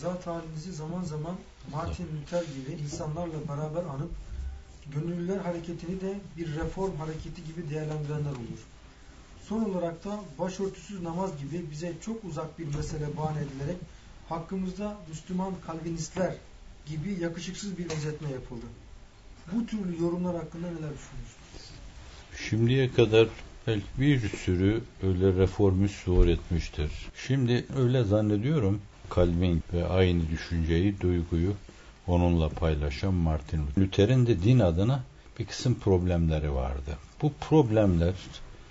zat halinizi zaman zaman Martin Luther gibi insanlarla beraber anıp gönüllüler hareketini de bir reform hareketi gibi değerlendirenler olur. Son olarak da başörtüsüz namaz gibi bize çok uzak bir mesele bahane edilerek hakkımızda Müslüman Kalvinistler gibi yakışıksız bir benzetme yapıldı. Bu türlü yorumlar hakkında neler düşünüyorsunuz? Şimdiye kadar belki bir sürü öyle reformist zuhur etmiştir. Şimdi öyle zannediyorum Calvin ve aynı düşünceyi, duyguyu onunla paylaşan Martin Luther'in de din adına bir kısım problemleri vardı. Bu problemler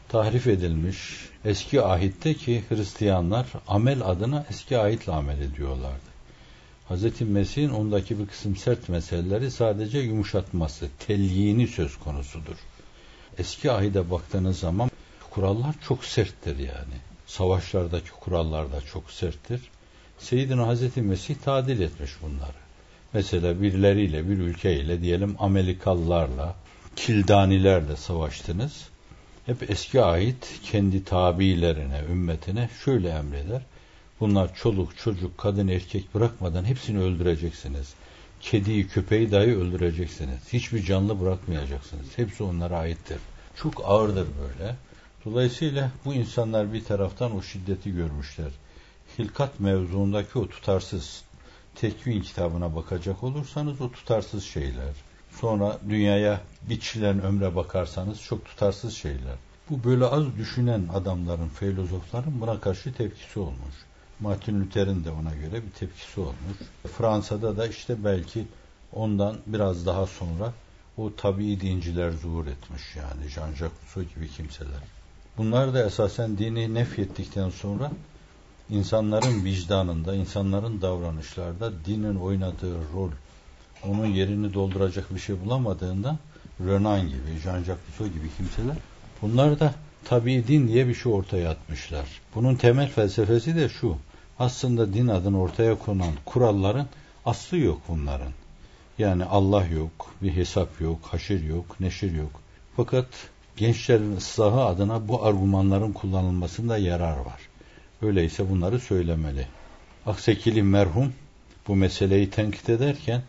tahrif edilmiş eski ahitte ki Hristiyanlar amel adına eski ahitle amel ediyorlardı. Hz. Mesih'in ondaki bir kısım sert meseleleri sadece yumuşatması, telyini söz konusudur. Eski ahide baktığınız zaman kurallar çok serttir yani. Savaşlardaki kurallar da çok serttir. Seyyidina Hazreti Mesih tadil etmiş bunları. Mesela birileriyle, bir ülkeyle diyelim Amerikalılarla, Kildanilerle savaştınız. Hep eski ait kendi tabiilerine, ümmetine şöyle emreder. Bunlar çoluk, çocuk, kadın, erkek bırakmadan hepsini öldüreceksiniz. Kediyi, köpeği dahi öldüreceksiniz. Hiçbir canlı bırakmayacaksınız. Hepsi onlara aittir. Çok ağırdır böyle. Dolayısıyla bu insanlar bir taraftan o şiddeti görmüşler. Hilkat mevzuundaki o tutarsız tekvin kitabına bakacak olursanız o tutarsız şeyler. Sonra dünyaya biçilen ömre bakarsanız çok tutarsız şeyler. Bu böyle az düşünen adamların, filozofların buna karşı tepkisi olmuş. Martin Luther'in de ona göre bir tepkisi olmuş. Fransa'da da işte belki ondan biraz daha sonra o tabii dinciler zuhur etmiş yani Jean-Jacques Rousseau gibi kimseler. Bunlar da esasen dini nefyettikten sonra insanların vicdanında, insanların davranışlarda dinin oynadığı rol, onun yerini dolduracak bir şey bulamadığında Renan gibi, Jean-Jacques Rousseau gibi kimseler bunlar da tabi din diye bir şey ortaya atmışlar. Bunun temel felsefesi de şu. Aslında din adına ortaya konan kuralların aslı yok bunların. Yani Allah yok, bir hesap yok, haşir yok, neşir yok. Fakat gençlerin ıslahı adına bu argümanların kullanılmasında yarar var. Öyleyse bunları söylemeli. Aksekili merhum bu meseleyi tenkit ederken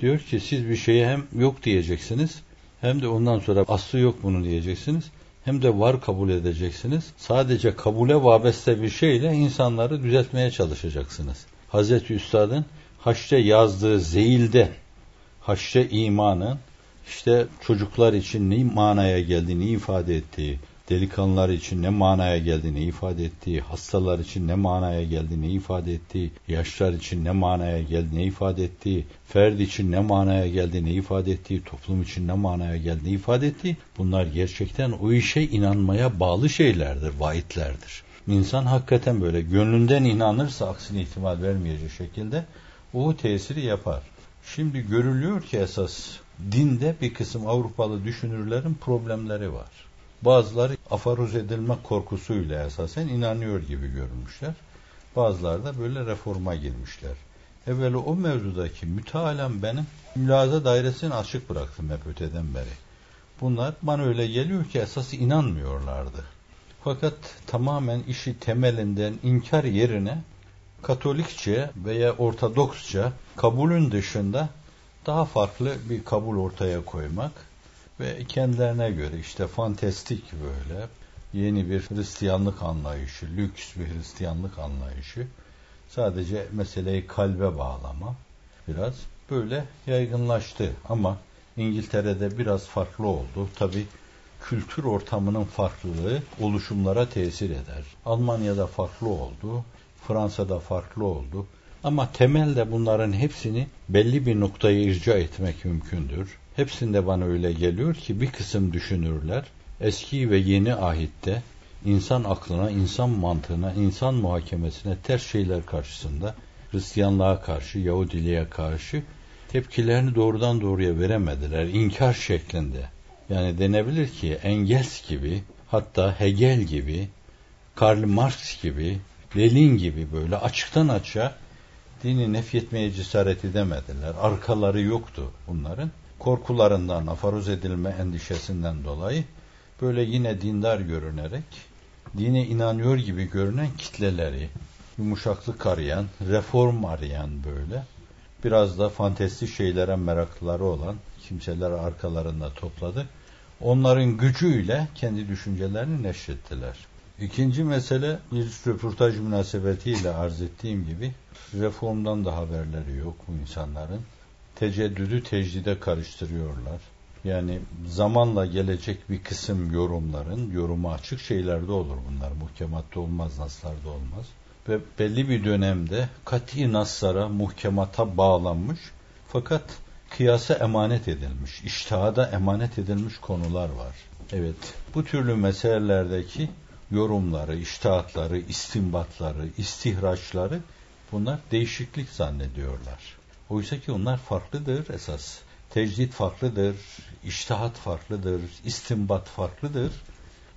diyor ki siz bir şeye hem yok diyeceksiniz hem de ondan sonra aslı yok bunu diyeceksiniz hem de var kabul edeceksiniz. Sadece kabule vabeste bir şeyle insanları düzeltmeye çalışacaksınız. Hazreti Üstad'ın Haç'ta yazdığı zeyilde Haç'ta imanın işte çocuklar için ne manaya geldiğini ifade ettiği, delikanlılar için ne manaya geldiğini ifade ettiği, hastalar için ne manaya geldiğini ifade ettiği, yaşlar için ne manaya geldiğini ifade ettiği, ferd için ne manaya geldiğini ifade ettiği, toplum için ne manaya geldiğini ifade ettiği, bunlar gerçekten o işe inanmaya bağlı şeylerdir, vaitlerdir. İnsan hakikaten böyle gönlünden inanırsa aksine ihtimal vermeyecek şekilde o tesiri yapar. Şimdi görülüyor ki esas dinde bir kısım Avrupalı düşünürlerin problemleri var. Bazıları afaruz edilme korkusuyla esasen inanıyor gibi görünmüşler. Bazıları da böyle reforma girmişler. Evvela o mevzudaki mütealem benim mülaza dairesini açık bıraktım hep öteden beri. Bunlar bana öyle geliyor ki esas inanmıyorlardı. Fakat tamamen işi temelinden inkar yerine Katolikçe veya Ortodoksça kabulün dışında daha farklı bir kabul ortaya koymak ve kendilerine göre işte fantastik böyle yeni bir Hristiyanlık anlayışı, lüks bir Hristiyanlık anlayışı sadece meseleyi kalbe bağlama biraz böyle yaygınlaştı ama İngiltere'de biraz farklı oldu. Tabi kültür ortamının farklılığı oluşumlara tesir eder. Almanya'da farklı oldu, Fransa'da farklı oldu. Ama temelde bunların hepsini belli bir noktaya irca etmek mümkündür. Hepsinde bana öyle geliyor ki bir kısım düşünürler eski ve yeni ahitte insan aklına, insan mantığına, insan muhakemesine ters şeyler karşısında Hristiyanlığa karşı, Yahudiliğe karşı tepkilerini doğrudan doğruya veremediler. inkar şeklinde. Yani denebilir ki Engels gibi, hatta Hegel gibi, Karl Marx gibi, Lenin gibi böyle açıktan açığa dini nefyetmeye cesaret edemediler. Arkaları yoktu bunların. Korkularından, afaruz edilme endişesinden dolayı böyle yine dindar görünerek dine inanıyor gibi görünen kitleleri yumuşaklık arayan, reform arayan böyle. Biraz da fantezi şeylere meraklıları olan kimseler arkalarında topladı. Onların gücüyle kendi düşüncelerini neşrettiler. İkinci mesele bir röportaj münasebetiyle arz ettiğim gibi reformdan da haberleri yok bu insanların. Teceddüdü tecdide karıştırıyorlar. Yani zamanla gelecek bir kısım yorumların, yoruma açık şeylerde olur bunlar. Muhkematta olmaz, naslarda olmaz. Ve belli bir dönemde kati naslara, muhkemata bağlanmış fakat kıyasa emanet edilmiş, iştihada emanet edilmiş konular var. Evet, bu türlü meselelerdeki yorumları, iştihatları, istimbatları, istihraçları bunlar değişiklik zannediyorlar. Oysa ki onlar farklıdır esas. Tecdit farklıdır, iştihat farklıdır, istimbat farklıdır.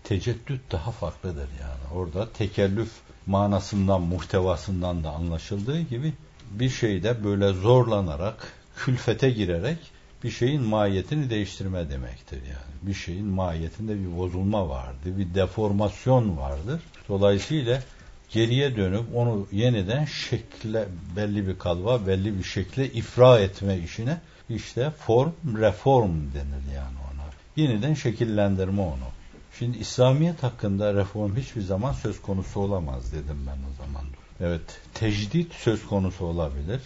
Teceddüt daha farklıdır yani. Orada tekellüf manasından, muhtevasından da anlaşıldığı gibi bir şeyde böyle zorlanarak, külfete girerek bir şeyin mahiyetini değiştirme demektir yani. Bir şeyin mahiyetinde bir bozulma vardı, bir deformasyon vardır. Dolayısıyla geriye dönüp onu yeniden şekle, belli bir kalva, belli bir şekle ifra etme işine işte form, reform denir yani ona. Yeniden şekillendirme onu. Şimdi İslamiyet hakkında reform hiçbir zaman söz konusu olamaz dedim ben o zaman. Evet, tecdit söz konusu olabilir.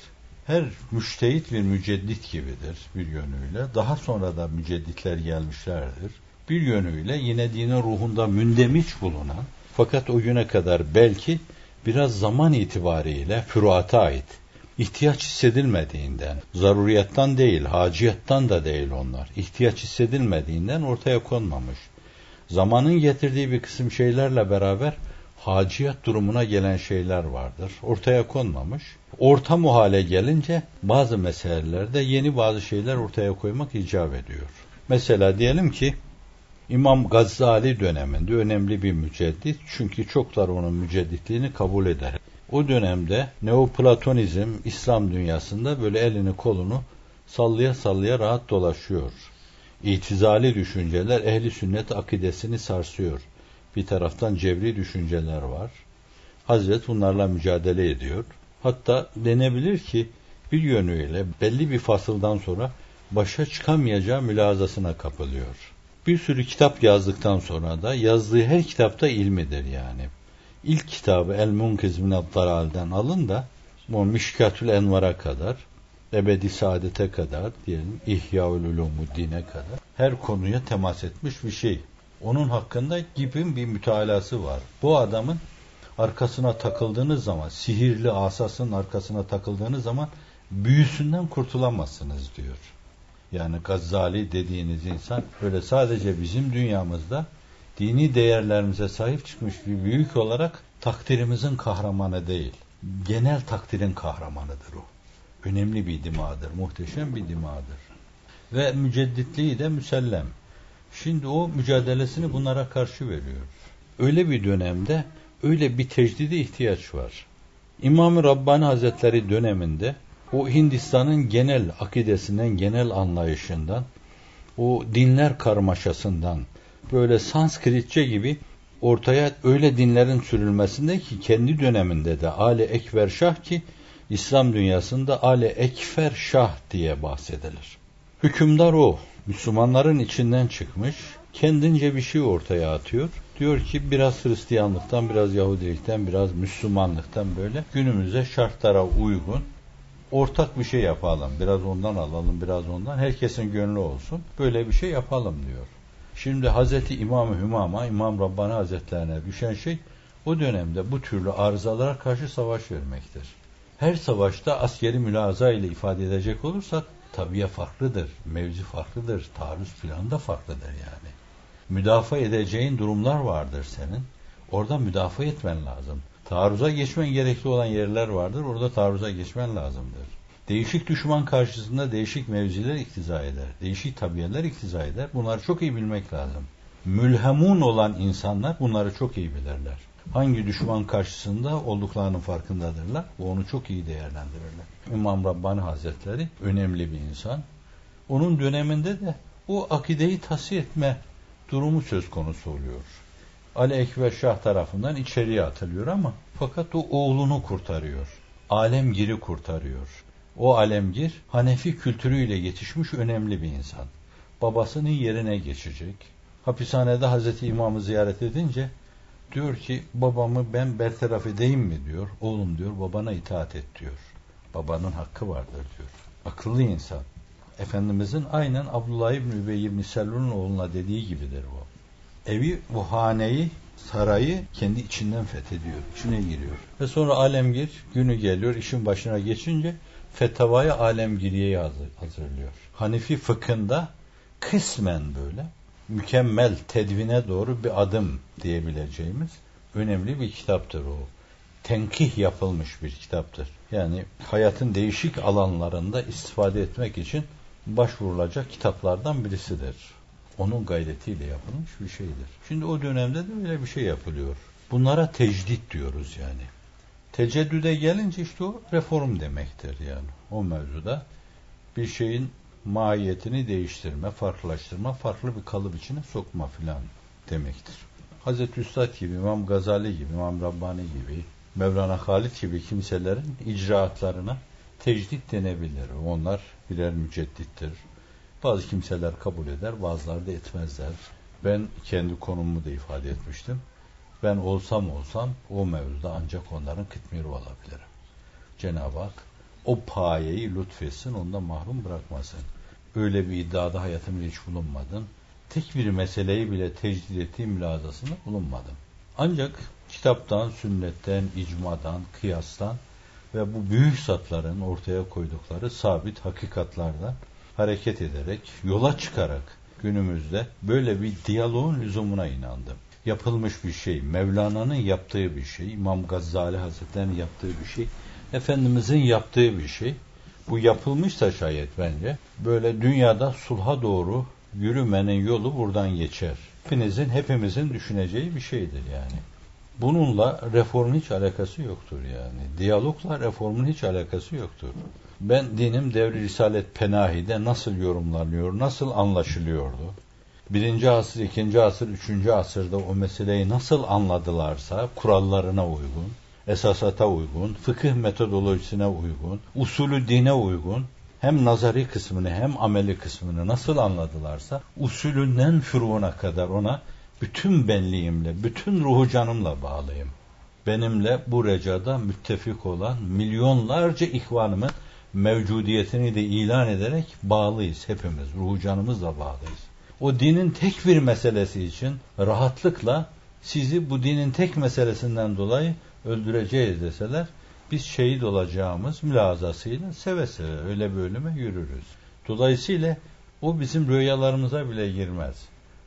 Her müştehit bir müceddit gibidir bir yönüyle. Daha sonra da mücedditler gelmişlerdir. Bir yönüyle yine dinin ruhunda mündemiş bulunan fakat o güne kadar belki biraz zaman itibariyle füruata ait ihtiyaç hissedilmediğinden, zaruriyattan değil, haciyattan da değil onlar, ihtiyaç hissedilmediğinden ortaya konmamış. Zamanın getirdiği bir kısım şeylerle beraber haciyat durumuna gelen şeyler vardır. Ortaya konmamış. Orta muhale gelince bazı meselelerde yeni bazı şeyler ortaya koymak icap ediyor. Mesela diyelim ki İmam Gazali döneminde önemli bir müceddit çünkü çoklar onun mücedditliğini kabul eder. O dönemde Neoplatonizm İslam dünyasında böyle elini kolunu sallaya sallaya rahat dolaşıyor. İtizali düşünceler ehli sünnet akidesini sarsıyor. Bir taraftan cevri düşünceler var. Hazret bunlarla mücadele ediyor. Hatta denebilir ki bir yönüyle belli bir fasıldan sonra başa çıkamayacağı mülazasına kapılıyor. Bir sürü kitap yazdıktan sonra da yazdığı her kitapta ilmidir yani. İlk kitabı El Munkiz Minad alın da bu Mişkatül Envar'a kadar ebedi saadete kadar diyelim İhyaül Ulumuddin'e kadar her konuya temas etmiş bir şey. Onun hakkında gibi bir mütalası var. Bu adamın arkasına takıldığınız zaman, sihirli asasının arkasına takıldığınız zaman büyüsünden kurtulamazsınız diyor. Yani Gazzali dediğiniz insan böyle sadece bizim dünyamızda dini değerlerimize sahip çıkmış bir büyük olarak takdirimizin kahramanı değil. Genel takdirin kahramanıdır o. Önemli bir dimadır, muhteşem bir dimadır. Ve mücedditliği de müsellem. Şimdi o mücadelesini bunlara karşı veriyor. Öyle bir dönemde öyle bir tecdide ihtiyaç var. İmam-ı Rabbani Hazretleri döneminde o Hindistan'ın genel akidesinden, genel anlayışından, o dinler karmaşasından, böyle Sanskritçe gibi ortaya öyle dinlerin sürülmesinde ki kendi döneminde de Ali Ekber Şah ki İslam dünyasında Ali Ekfer Şah diye bahsedilir. Hükümdar o. Müslümanların içinden çıkmış. Kendince bir şey ortaya atıyor. Diyor ki biraz Hristiyanlıktan, biraz Yahudilikten, biraz Müslümanlıktan böyle günümüze şartlara uygun ortak bir şey yapalım. Biraz ondan alalım, biraz ondan. Herkesin gönlü olsun. Böyle bir şey yapalım diyor. Şimdi Hazreti İmam-ı Hümama, İmam Rabbani Hazretlerine düşen şey o dönemde bu türlü arızalara karşı savaş vermektir. Her savaşta askeri mülaza ile ifade edecek olursak tabiye farklıdır, mevzi farklıdır, taarruz planı da farklıdır yani. Müdafaa edeceğin durumlar vardır senin. Orada müdafaa etmen lazım. Taarruza geçmen gerekli olan yerler vardır. Orada taarruza geçmen lazımdır. Değişik düşman karşısında değişik mevziler iktiza eder. Değişik tabiyeler iktiza eder. Bunları çok iyi bilmek lazım. Mülhemun olan insanlar bunları çok iyi bilirler. Hangi düşman karşısında olduklarının farkındadırlar. Bu onu çok iyi değerlendirirler. İmam Rabbani Hazretleri önemli bir insan. Onun döneminde de o akideyi tahsiye etme durumu söz konusu oluyor. Ali Ekber Şah tarafından içeriye atılıyor ama Fakat o oğlunu kurtarıyor. Alemgir'i kurtarıyor. O alemgir Hanefi kültürüyle yetişmiş önemli bir insan. Babasının yerine geçecek. Hapishanede Hazreti İmam'ı ziyaret edince diyor ki babamı ben bertaraf edeyim mi diyor. Oğlum diyor babana itaat et diyor. Babanın hakkı vardır diyor. Akıllı insan. Efendimizin aynen Abdullah İbni Übey İbni Selun'un oğluna dediği gibidir bu. Evi, bu sarayı kendi içinden fethediyor. içine giriyor. Ve sonra alemgir günü geliyor, işin başına geçince fetavayı alemgiriye hazırlıyor. Hanifi fıkhında kısmen böyle mükemmel tedvine doğru bir adım diyebileceğimiz önemli bir kitaptır o. Tenkih yapılmış bir kitaptır. Yani hayatın değişik alanlarında istifade etmek için başvurulacak kitaplardan birisidir. Onun gayretiyle yapılmış bir şeydir. Şimdi o dönemde de öyle bir şey yapılıyor. Bunlara tecdit diyoruz yani. Teceddüde gelince işte o reform demektir yani. O mevzuda bir şeyin mahiyetini değiştirme, farklılaştırma, farklı bir kalıp içine sokma filan demektir. Hazreti Üstad gibi, İmam Gazali gibi, İmam Rabbani gibi, Mevlana Halit gibi kimselerin icraatlarına tecdit denebilir. Onlar birer müceddittir. Bazı kimseler kabul eder, bazıları da etmezler. Ben kendi konumumu da ifade etmiştim. Ben olsam olsam o mevzuda ancak onların kıtmiri olabilirim. Cenab-ı Hak o payeyi lütfetsin, ondan mahrum bırakmasın. Öyle bir iddiada hayatımda hiç bulunmadım. Tek bir meseleyi bile tecdid ettiğim mülazasında bulunmadım. Ancak kitaptan, sünnetten, icmadan, kıyastan ve bu büyük satların ortaya koydukları sabit hakikatlardan hareket ederek, yola çıkarak günümüzde böyle bir diyaloğun lüzumuna inandım. Yapılmış bir şey, Mevlana'nın yaptığı bir şey, İmam Gazali Hazretleri'nin yaptığı bir şey, Efendimizin yaptığı bir şey. Bu yapılmışsa şayet bence böyle dünyada sulha doğru yürümenin yolu buradan geçer. Hepinizin, hepimizin düşüneceği bir şeydir yani. Bununla reformun hiç alakası yoktur yani. Diyalogla reformun hiç alakası yoktur. Ben dinim devri Risalet Penahi'de nasıl yorumlanıyor, nasıl anlaşılıyordu? Birinci asır, ikinci asır, üçüncü asırda o meseleyi nasıl anladılarsa kurallarına uygun, esasata uygun, fıkıh metodolojisine uygun, usulü dine uygun, hem nazari kısmını hem ameli kısmını nasıl anladılarsa usulünden furuğuna kadar ona bütün benliğimle, bütün ruhu canımla bağlıyım. Benimle bu recada müttefik olan milyonlarca ihvanımın mevcudiyetini de ilan ederek bağlıyız hepimiz. Ruhu canımızla bağlıyız. O dinin tek bir meselesi için rahatlıkla sizi bu dinin tek meselesinden dolayı öldüreceğiz deseler biz şehit olacağımız mülazasıyla seve seve öyle bir ölüme yürürüz. Dolayısıyla o bizim rüyalarımıza bile girmez.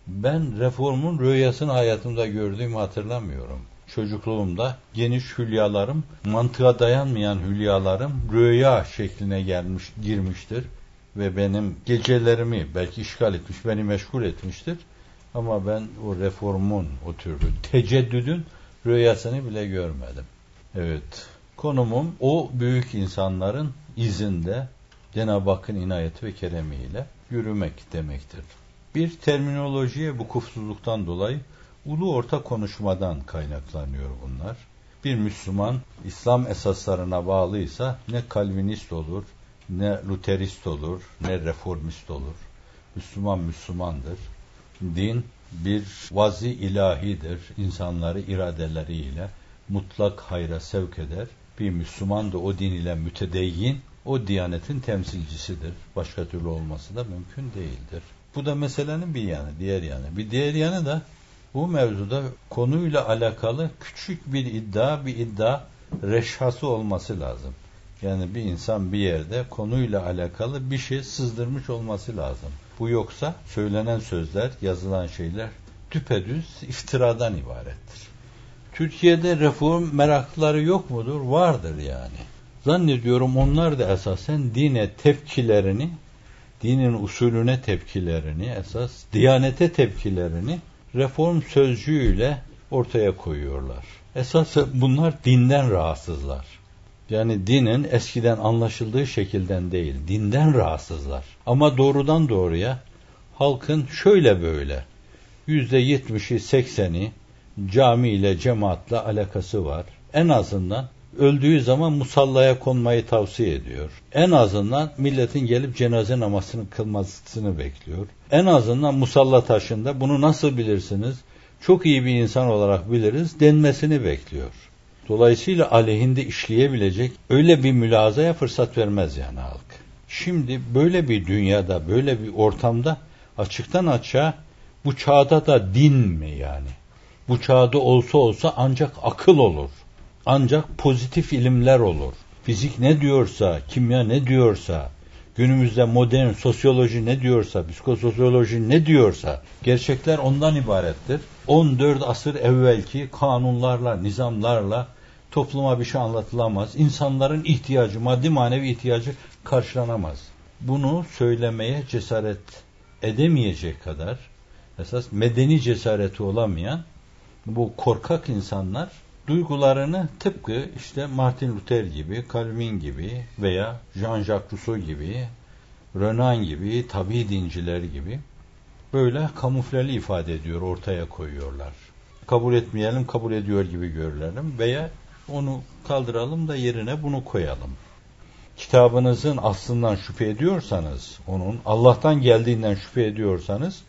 Ben reformun rüyasını hayatımda gördüğümü hatırlamıyorum. Çocukluğumda geniş hülyalarım, mantığa dayanmayan hülyalarım rüya şekline gelmiş, girmiştir ve benim gecelerimi belki işgal etmiş, beni meşgul etmiştir. Ama ben o reformun, o türlü teceddüdün rüyasını bile görmedim. Evet, konumum o büyük insanların izinde Cenab-ı Hakk'ın inayeti ve keremiyle yürümek demektir. Bir terminolojiye bu kufsuzluktan dolayı ulu orta konuşmadan kaynaklanıyor bunlar. Bir Müslüman İslam esaslarına bağlıysa ne Kalvinist olur, ne Luterist olur, ne Reformist olur. Müslüman Müslümandır. Din bir vazi ilahidir. İnsanları iradeleriyle mutlak hayra sevk eder. Bir Müslüman da o din ile mütedeyyin, o diyanetin temsilcisidir. Başka türlü olması da mümkün değildir. Bu da meselenin bir yanı, diğer yanı. Bir diğer yanı da bu mevzuda konuyla alakalı küçük bir iddia, bir iddia reşhası olması lazım. Yani bir insan bir yerde konuyla alakalı bir şey sızdırmış olması lazım. Bu yoksa söylenen sözler, yazılan şeyler düpedüz iftiradan ibarettir. Türkiye'de reform meraklıları yok mudur? Vardır yani. Zannediyorum onlar da esasen dine tepkilerini, dinin usulüne tepkilerini, esas diyanete tepkilerini reform sözcüğüyle ortaya koyuyorlar. Esas bunlar dinden rahatsızlar. Yani dinin eskiden anlaşıldığı şekilden değil, dinden rahatsızlar. Ama doğrudan doğruya halkın şöyle böyle yüzde yetmişi sekseni cami ile cemaatle alakası var. En azından öldüğü zaman musallaya konmayı tavsiye ediyor. En azından milletin gelip cenaze namazını kılmasını bekliyor. En azından musalla taşında bunu nasıl bilirsiniz? Çok iyi bir insan olarak biliriz denmesini bekliyor. Dolayısıyla aleyhinde işleyebilecek öyle bir mülazaya fırsat vermez yani halk. Şimdi böyle bir dünyada, böyle bir ortamda açıktan açığa bu çağda da din mi yani? Bu çağda olsa olsa ancak akıl olur. Ancak pozitif ilimler olur. Fizik ne diyorsa, kimya ne diyorsa, günümüzde modern sosyoloji ne diyorsa, psikososyoloji ne diyorsa, gerçekler ondan ibarettir. 14 asır evvelki kanunlarla, nizamlarla topluma bir şey anlatılamaz. İnsanların ihtiyacı, maddi manevi ihtiyacı karşılanamaz. Bunu söylemeye cesaret edemeyecek kadar esas medeni cesareti olamayan bu korkak insanlar duygularını tıpkı işte Martin Luther gibi, Calvin gibi veya Jean-Jacques Rousseau gibi, Renan gibi, tabi dinciler gibi böyle kamufleli ifade ediyor, ortaya koyuyorlar. Kabul etmeyelim, kabul ediyor gibi görülelim veya onu kaldıralım da yerine bunu koyalım. Kitabınızın aslından şüphe ediyorsanız, onun Allah'tan geldiğinden şüphe ediyorsanız,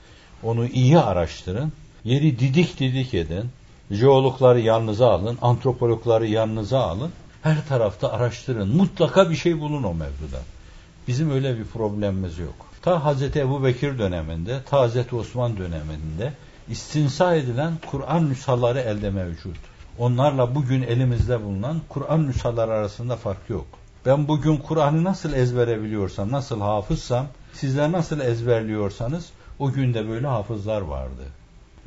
onu iyi araştırın, yeri didik didik edin, jeologları yanınıza alın, antropologları yanınıza alın, her tarafta araştırın, mutlaka bir şey bulun o mevzuda. Bizim öyle bir problemimiz yok. Ta Hz. Ebu Bekir döneminde, ta Hz. Osman döneminde istinsa edilen Kur'an nüshaları elde mevcut. Onlarla bugün elimizde bulunan Kur'an nüshaları arasında fark yok. Ben bugün Kur'an'ı nasıl ezbere biliyorsam, nasıl hafızsam, sizler nasıl ezberliyorsanız o günde böyle hafızlar vardı.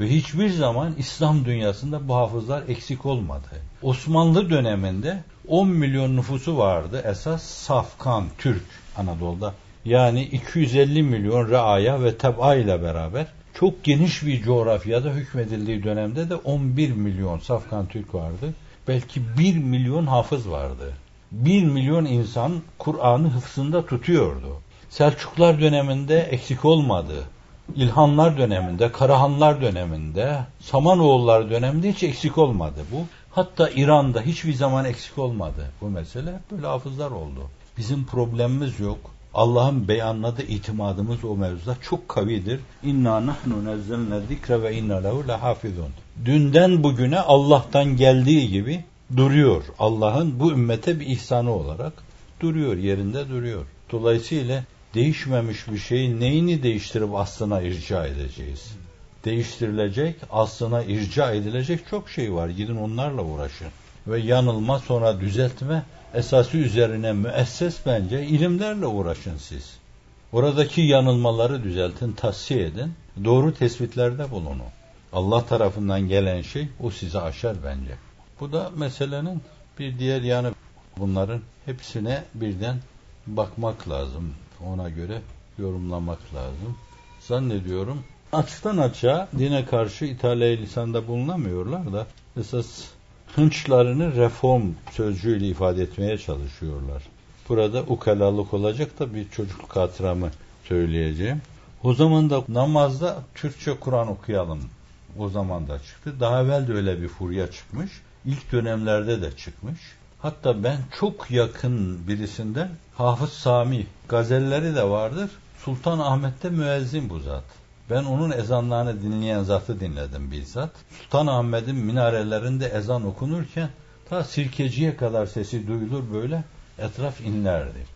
Ve hiçbir zaman İslam dünyasında bu hafızlar eksik olmadı. Osmanlı döneminde 10 milyon nüfusu vardı esas Safkan, Türk Anadolu'da. Yani 250 milyon reaya ve teb'a ile beraber çok geniş bir coğrafyada hükmedildiği dönemde de 11 milyon Safkan Türk vardı. Belki 1 milyon hafız vardı. 1 milyon insan Kur'an'ı hıfzında tutuyordu. Selçuklar döneminde eksik olmadı. İlhanlar döneminde, Karahanlar döneminde, Samanoğullar döneminde hiç eksik olmadı bu. Hatta İran'da hiçbir zaman eksik olmadı bu mesele. Böyle hafızlar oldu. Bizim problemimiz yok. Allah'ın beyanladığı itimadımız o mevzuda çok kavidir. İnna nahnu nezzelne zikre ve inna lehu lehafizun. Dünden bugüne Allah'tan geldiği gibi duruyor. Allah'ın bu ümmete bir ihsanı olarak duruyor, yerinde duruyor. Dolayısıyla değişmemiş bir şeyin neyini değiştirip aslına irca edeceğiz? Değiştirilecek, aslına irca edilecek çok şey var. Gidin onlarla uğraşın. Ve yanılma sonra düzeltme esası üzerine müesses bence ilimlerle uğraşın siz. Oradaki yanılmaları düzeltin, tahsiye edin. Doğru tespitlerde bulunun. Allah tarafından gelen şey o sizi aşar bence. Bu da meselenin bir diğer yanı. Bunların hepsine birden bakmak lazım. Ona göre yorumlamak lazım. Zannediyorum açıktan açığa dine karşı İtalya lisanda bulunamıyorlar da esas hınçlarını reform sözcüğüyle ifade etmeye çalışıyorlar. Burada ukalalık olacak da bir çocukluk hatıramı söyleyeceğim. O zaman da namazda Türkçe Kur'an okuyalım. O zaman da çıktı. Daha evvel de öyle bir furya çıkmış. İlk dönemlerde de çıkmış. Hatta ben çok yakın birisinden Hafız Sami gazelleri de vardır. Sultan Ahmet'te müezzin bu zat. Ben onun ezanlarını dinleyen zatı dinledim bizzat. Sultan Ahmet'in minarelerinde ezan okunurken ta sirkeciye kadar sesi duyulur böyle etraf inlerdi.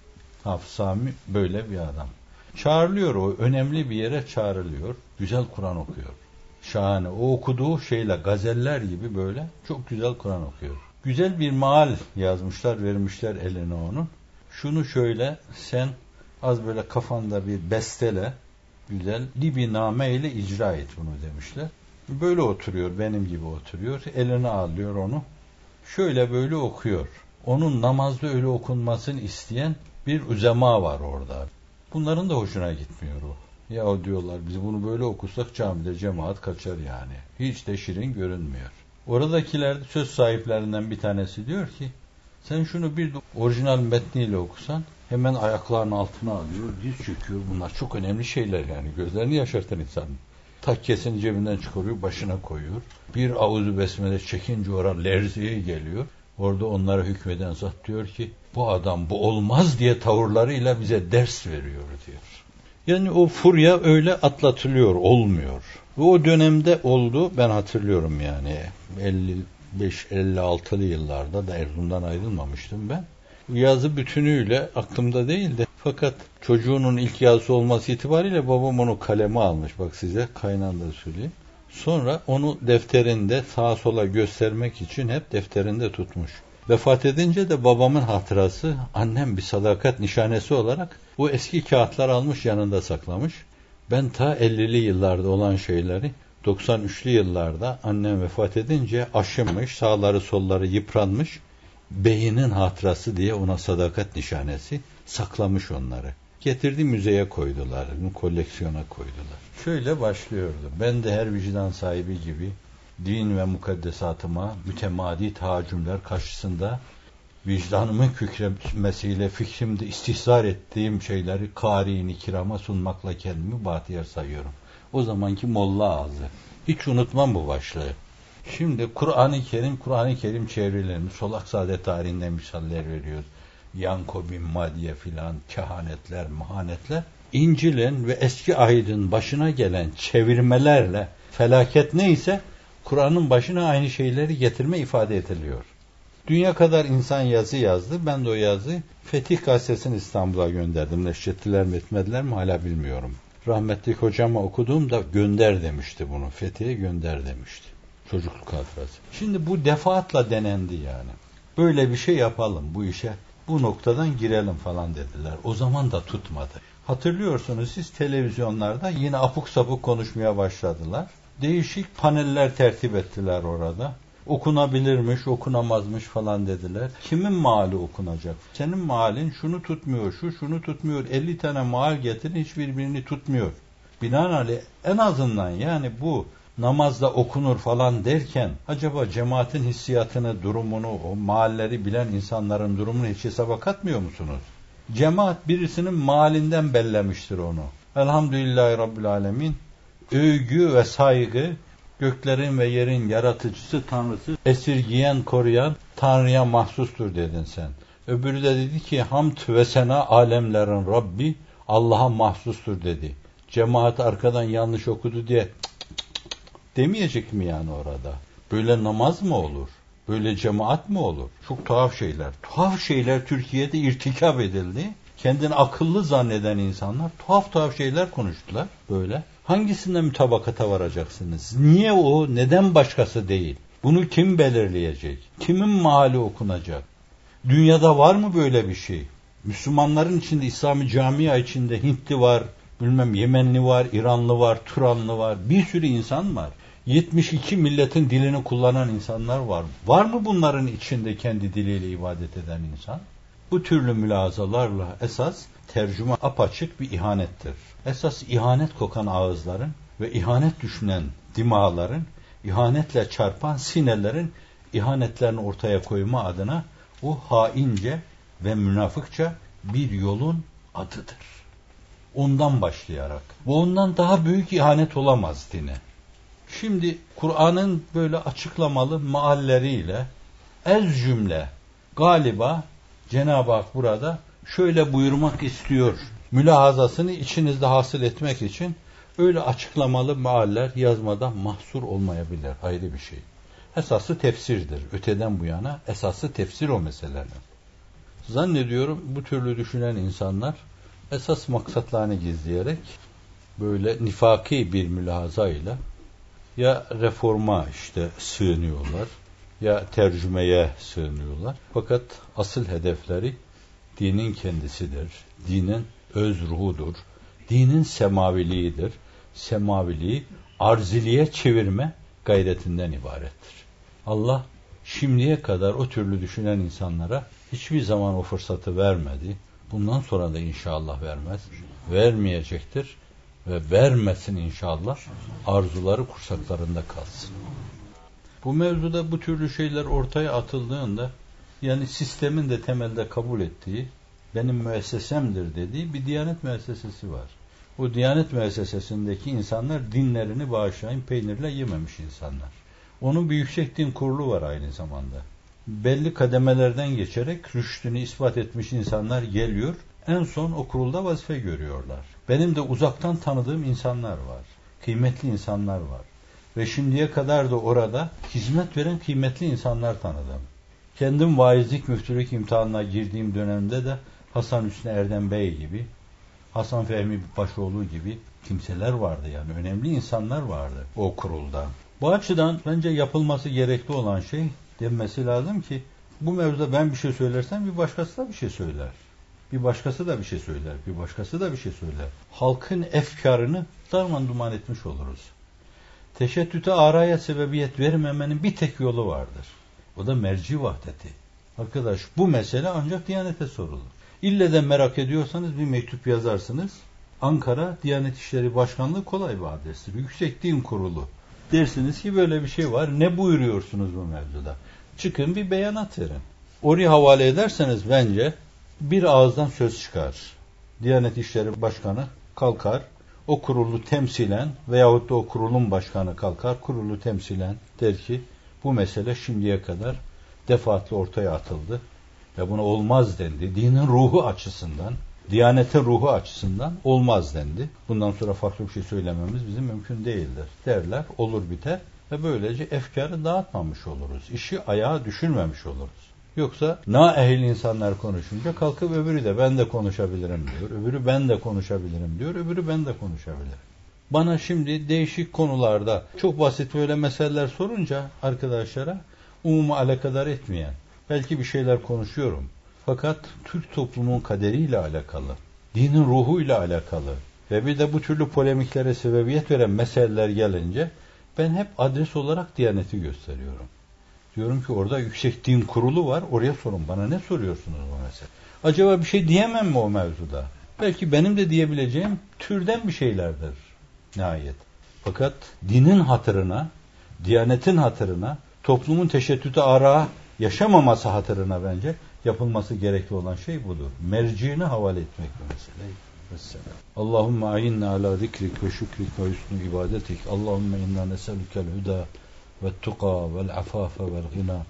Hafız Sami böyle bir adam. Çağrılıyor o önemli bir yere çağrılıyor. Güzel Kur'an okuyor. Şahane. O okuduğu şeyle gazeller gibi böyle çok güzel Kur'an okuyor. Güzel bir maal yazmışlar, vermişler eline onun. Şunu şöyle sen az böyle kafanda bir bestele güzel libiname ile icra et bunu demişler. Böyle oturuyor, benim gibi oturuyor. Eline alıyor onu. Şöyle böyle okuyor. Onun namazda öyle okunmasını isteyen bir üzema var orada. Bunların da hoşuna gitmiyor o. Ya diyorlar biz bunu böyle okusak camide cemaat kaçar yani. Hiç de şirin görünmüyor. Oradakiler söz sahiplerinden bir tanesi diyor ki sen şunu bir orijinal metniyle okusan hemen ayaklarının altına alıyor, diz çöküyor. Bunlar çok önemli şeyler yani. Gözlerini yaşartan insan. Takkesini cebinden çıkarıyor, başına koyuyor. Bir avuzu besmele çekince orada lerziye geliyor. Orada onlara hükmeden zat diyor ki bu adam bu olmaz diye tavırlarıyla bize ders veriyor diyor. Yani o furya öyle atlatılıyor, olmuyor. Ve o dönemde oldu, ben hatırlıyorum yani 55-56'lı yıllarda da Erzurum'dan ayrılmamıştım ben. Yazı bütünüyle aklımda değildi. Fakat çocuğunun ilk yazısı olması itibariyle babam onu kaleme almış. Bak size kaynan da söyleyeyim. Sonra onu defterinde sağa sola göstermek için hep defterinde tutmuş. Vefat edince de babamın hatırası annem bir sadakat nişanesi olarak bu eski kağıtlar almış yanında saklamış. Ben ta 50'li yıllarda olan şeyleri 93'lü yıllarda annem vefat edince aşınmış, sağları solları yıpranmış, beyinin hatırası diye ona sadakat nişanesi saklamış onları. Getirdi müzeye koydular, koleksiyona koydular. Şöyle başlıyordu. Ben de her vicdan sahibi gibi din ve mukaddesatıma mütemadi tahaccümler karşısında vicdanımın kükremesiyle fikrimde istihzar ettiğim şeyleri kari'ini kirama sunmakla kendimi bahtiyar sayıyorum. O zamanki molla ağzı. Hiç unutmam bu başlığı. Şimdi Kur'an-ı Kerim, Kur'an-ı Kerim çevrelerini Solak Saadet tarihinden misaller veriyoruz. Yanko bin Madiye filan, kehanetler, mahanetler. İncil'in ve eski ahidin başına gelen çevirmelerle felaket neyse Kur'an'ın başına aynı şeyleri getirme ifade ediliyor. Dünya kadar insan yazı yazdı. Ben de o yazı Fetih Gazetesi'ni İstanbul'a gönderdim. Neşrettiler mi etmediler mi hala bilmiyorum. Rahmetli hocama okuduğumda gönder demişti bunu. Fethi'ye gönder demişti. Çocukluk hatırası. Şimdi bu defaatla denendi yani. Böyle bir şey yapalım bu işe. Bu noktadan girelim falan dediler. O zaman da tutmadı. Hatırlıyorsunuz siz televizyonlarda yine apuk sapuk konuşmaya başladılar. Değişik paneller tertip ettiler orada. Okunabilirmiş, okunamazmış falan dediler. Kimin maali okunacak? Senin maalin şunu tutmuyor, şu şunu tutmuyor. 50 tane maal getirin hiçbirbirini tutmuyor. Binaenaleyh en azından yani bu namazda okunur falan derken acaba cemaatin hissiyatını, durumunu, o mahalleri bilen insanların durumunu hiç hesaba katmıyor musunuz? Cemaat birisinin malinden bellemiştir onu. Elhamdülillahi Rabbil Alemin. Övgü ve saygı göklerin ve yerin yaratıcısı Tanrısı esirgiyen koruyan Tanrı'ya mahsustur dedin sen. Öbürü de dedi ki hamd ve sena alemlerin Rabbi Allah'a mahsustur dedi. Cemaat arkadan yanlış okudu diye demeyecek mi yani orada? Böyle namaz mı olur? Böyle cemaat mi olur? Çok tuhaf şeyler. Tuhaf şeyler Türkiye'de irtikap edildi. Kendini akıllı zanneden insanlar tuhaf tuhaf şeyler konuştular böyle. Hangisinde mütabakata varacaksınız? Niye o? Neden başkası değil? Bunu kim belirleyecek? Kimin mahalli okunacak? Dünyada var mı böyle bir şey? Müslümanların içinde, İslami camia içinde Hintli var, bilmem Yemenli var, İranlı var, Turanlı var. Bir sürü insan var. 72 milletin dilini kullanan insanlar var. Var mı bunların içinde kendi diliyle ibadet eden insan? Bu türlü mülazalarla esas tercüme apaçık bir ihanettir. Esas ihanet kokan ağızların ve ihanet düşünen dimağların, ihanetle çarpan sinelerin ihanetlerini ortaya koyma adına o haince ve münafıkça bir yolun adıdır. Ondan başlayarak. Bu ondan daha büyük ihanet olamaz dine. Şimdi Kur'an'ın böyle açıklamalı maalleriyle ez cümle galiba Cenab-ı Hak burada şöyle buyurmak istiyor mülahazasını içinizde hasıl etmek için öyle açıklamalı mealler yazmada mahsur olmayabilir. Ayrı bir şey. Esası tefsirdir. Öteden bu yana esası tefsir o meseleler. Zannediyorum bu türlü düşünen insanlar esas maksatlarını gizleyerek böyle nifaki bir mülahazayla ya reforma işte sığınıyorlar ya tercümeye sığınıyorlar. Fakat asıl hedefleri dinin kendisidir. Dinin öz ruhudur. Dinin semaviliğidir. Semaviliği arziliğe çevirme gayretinden ibarettir. Allah şimdiye kadar o türlü düşünen insanlara hiçbir zaman o fırsatı vermedi. Bundan sonra da inşallah vermez. Vermeyecektir ve vermesin inşallah. Arzuları kursaklarında kalsın. Bu mevzuda bu türlü şeyler ortaya atıldığında yani sistemin de temelde kabul ettiği benim müessesemdir dediği bir diyanet müessesesi var. Bu diyanet müessesesindeki insanlar dinlerini bağışlayın peynirle yememiş insanlar. Onun bir yüksek din kurulu var aynı zamanda. belli kademelerden geçerek rüştünü ispat etmiş insanlar geliyor. En son o kurulda vazife görüyorlar. Benim de uzaktan tanıdığım insanlar var. Kıymetli insanlar var. Ve şimdiye kadar da orada hizmet veren kıymetli insanlar tanıdım. Kendim vaizlik müftülük imtihanına girdiğim dönemde de Hasan Hüsnü Erdem Bey gibi, Hasan Fehmi Başoğlu gibi kimseler vardı yani. Önemli insanlar vardı o kurulda. Bu açıdan bence yapılması gerekli olan şey denmesi lazım ki bu mevzuda ben bir şey söylersem bir başkası da bir şey söyler. Bir başkası da bir şey söyler. Bir başkası da bir şey söyler. Halkın efkarını darman duman etmiş oluruz. Teşettüte araya sebebiyet vermemenin bir tek yolu vardır. O da merci vahdeti. Arkadaş bu mesele ancak Diyanet'e sorulur. İlle de merak ediyorsanız bir mektup yazarsınız. Ankara Diyanet İşleri Başkanlığı kolay bir adrestir. Yüksek Din Kurulu. Dersiniz ki böyle bir şey var. Ne buyuruyorsunuz bu mevzuda? Çıkın bir beyanat verin. Oraya havale ederseniz bence bir ağızdan söz çıkar. Diyanet İşleri Başkanı kalkar, o kurulu temsilen veyahut da o kurulun başkanı kalkar, kurulu temsilen der ki bu mesele şimdiye kadar defaatli ortaya atıldı ve buna olmaz dendi. Dinin ruhu açısından, Diyanetin ruhu açısından olmaz dendi. Bundan sonra farklı bir şey söylememiz bizim mümkün değildir derler. Olur biter ve böylece efkarı dağıtmamış oluruz. İşi ayağa düşürmemiş oluruz. Yoksa na ehil insanlar konuşunca kalkıp öbürü de ben de konuşabilirim diyor. Öbürü ben de konuşabilirim diyor. Öbürü ben de konuşabilirim. Bana şimdi değişik konularda çok basit böyle meseleler sorunca arkadaşlara umumu alakadar etmeyen belki bir şeyler konuşuyorum. Fakat Türk toplumun kaderiyle alakalı, dinin ruhuyla alakalı ve bir de bu türlü polemiklere sebebiyet veren meseleler gelince ben hep adres olarak Diyaneti gösteriyorum. Diyorum ki orada yüksek din kurulu var. Oraya sorun. Bana ne soruyorsunuz bu mesele? Acaba bir şey diyemem mi o mevzuda? Belki benim de diyebileceğim türden bir şeylerdir nihayet. Fakat dinin hatırına, diyanetin hatırına, toplumun teşettütü ara yaşamaması hatırına bence yapılması gerekli olan şey budur. Merciğini havale etmek bu mesele. Vesselam. Allahümme ayinna ala zikrik ve şükrik ve hüsnü ibadetik. Allahümme inna neselükel huda والتقى والعفاف والغنى.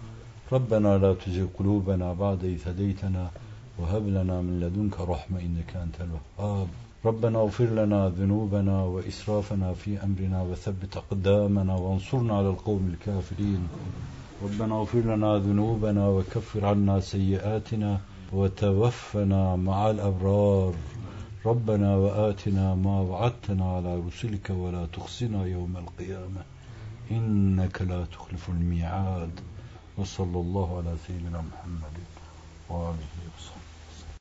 ربنا لا تزغ قلوبنا بعد إذ هديتنا وهب لنا من لدنك رحمة إنك أنت الوهاب. ربنا اغفر لنا ذنوبنا وإسرافنا في أمرنا وثبت أقدامنا وانصرنا على القوم الكافرين. ربنا اغفر لنا ذنوبنا وكفر عنا سيئاتنا وتوفنا مع الأبرار. ربنا وآتنا ما وعدتنا على رسلك ولا تخزنا يوم القيامة. إنك لا تخلف الميعاد وصلى الله على سيدنا محمد وآله